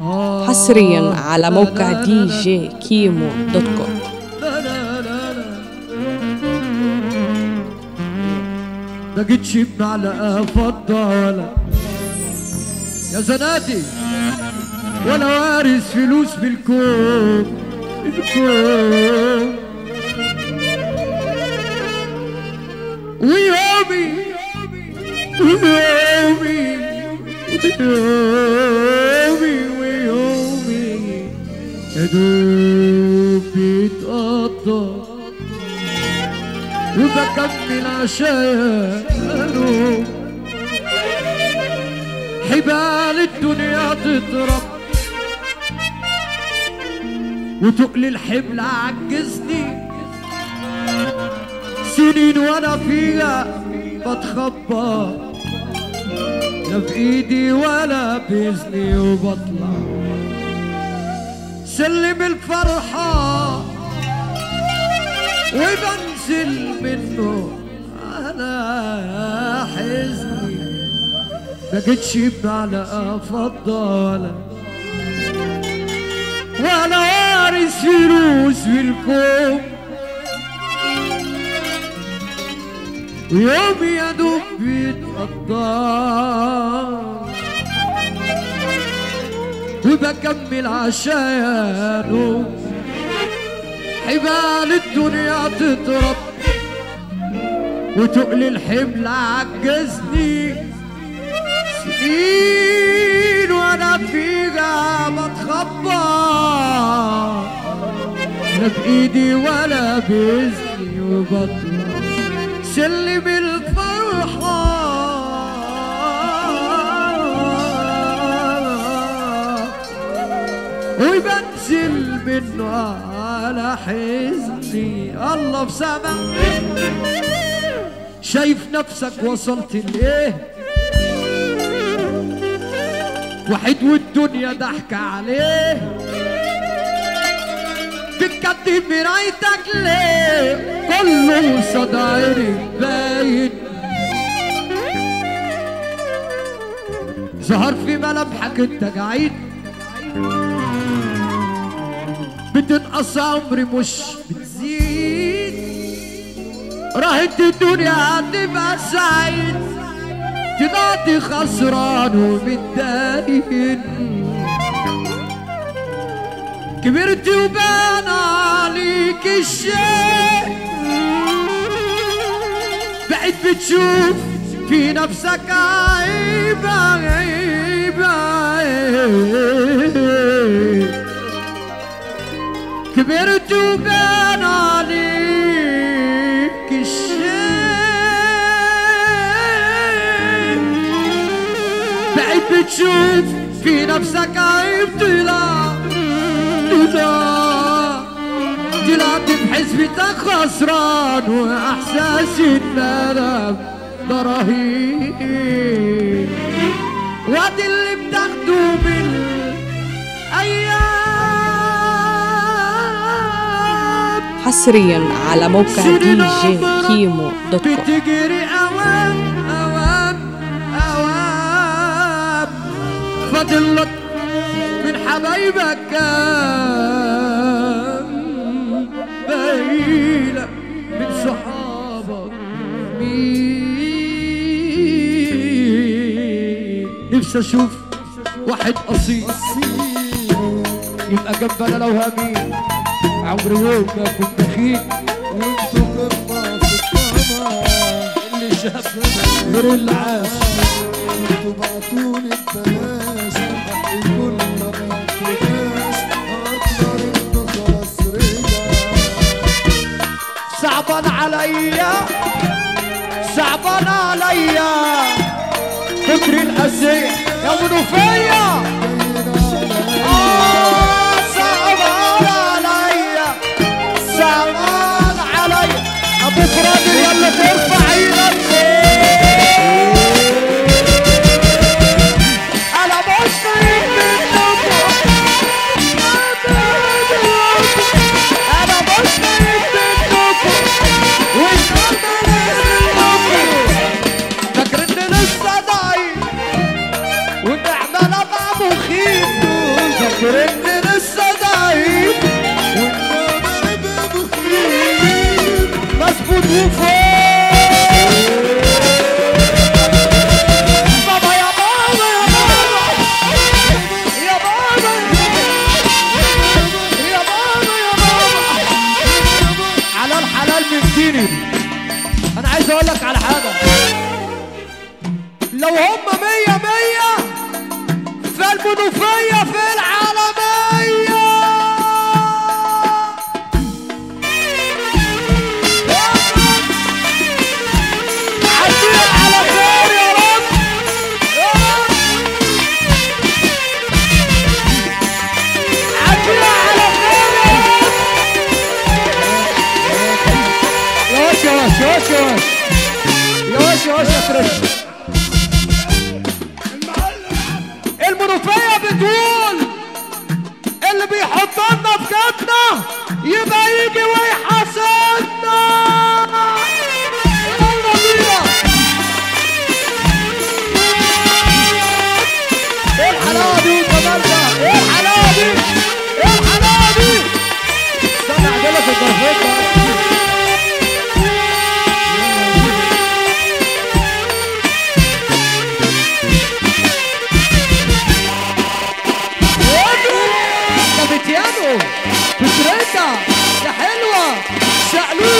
حصريا على موقع دي جي كيمو dot com. ما جيتش بمعلقة فضة ولا يا زناتي ولا وارث فلوس بالكوم. بالكوم ويومي ويومي ويومي. يا دوب بيتقضى وبكمل عشانه حبال الدنيا تضرب وتقلي الحمل عجزني سنين وأنا فيها بتخبى. لا بإيدي ولا بإذني وبطلع. سلم الفرحة وبنزل منه على حزني. ما جيتش فضة ولا ولا وارث فلوس بالكوم ويوم يا دوب بيتقطع وبكمل عشانه. حبال الدنيا تضرب وتقلي الحمل عجزني. سنين وأنا فيها بتخبى لا بإيدي ولا بإذني وبطلع سلم الفرحة وبنزل منه على حزني. الله في سما. شايف نفسك وصلت لايه وحيد والدنيا ضحك عليه. تتكتب مرايتك ليه؟ كله صدايري باين. ظهر في ملامحك انت قاعد. بتنقص عمري مش بتزيد. راحت الدنيا هتبقى سعيد تنادي خسران ومتداين كبرت وبان عليك الشيء. بقيت بتشوف في نفسك عيب. كبرت وبان عليك الشيء. بقيت بتشوف في نفسك عيب طلع طلع طلعت بحسبتك خسران واحساسي ان أنا رهيب وادي اللي بتاخده من أيام. حصريا على موقع دي جي كيمو dot com بتجري اوام اوام اوام فاضل لك من حبايبك كام نفسي أشوف واحد أصيل. يبقى جنبنا لو همين عمري يوم ما كنت بخيل وانتوا قمة في الطمع اللي شافنا غير اللي عاش أنتوا بعتوني ببلاش حقي كل ما بعتوناش أقدر أنتوا خلاص صعبان عليا. صعبان عليا. فكر الأسير Vamos no feia! America. فكرتها يا حلوة. شعلوك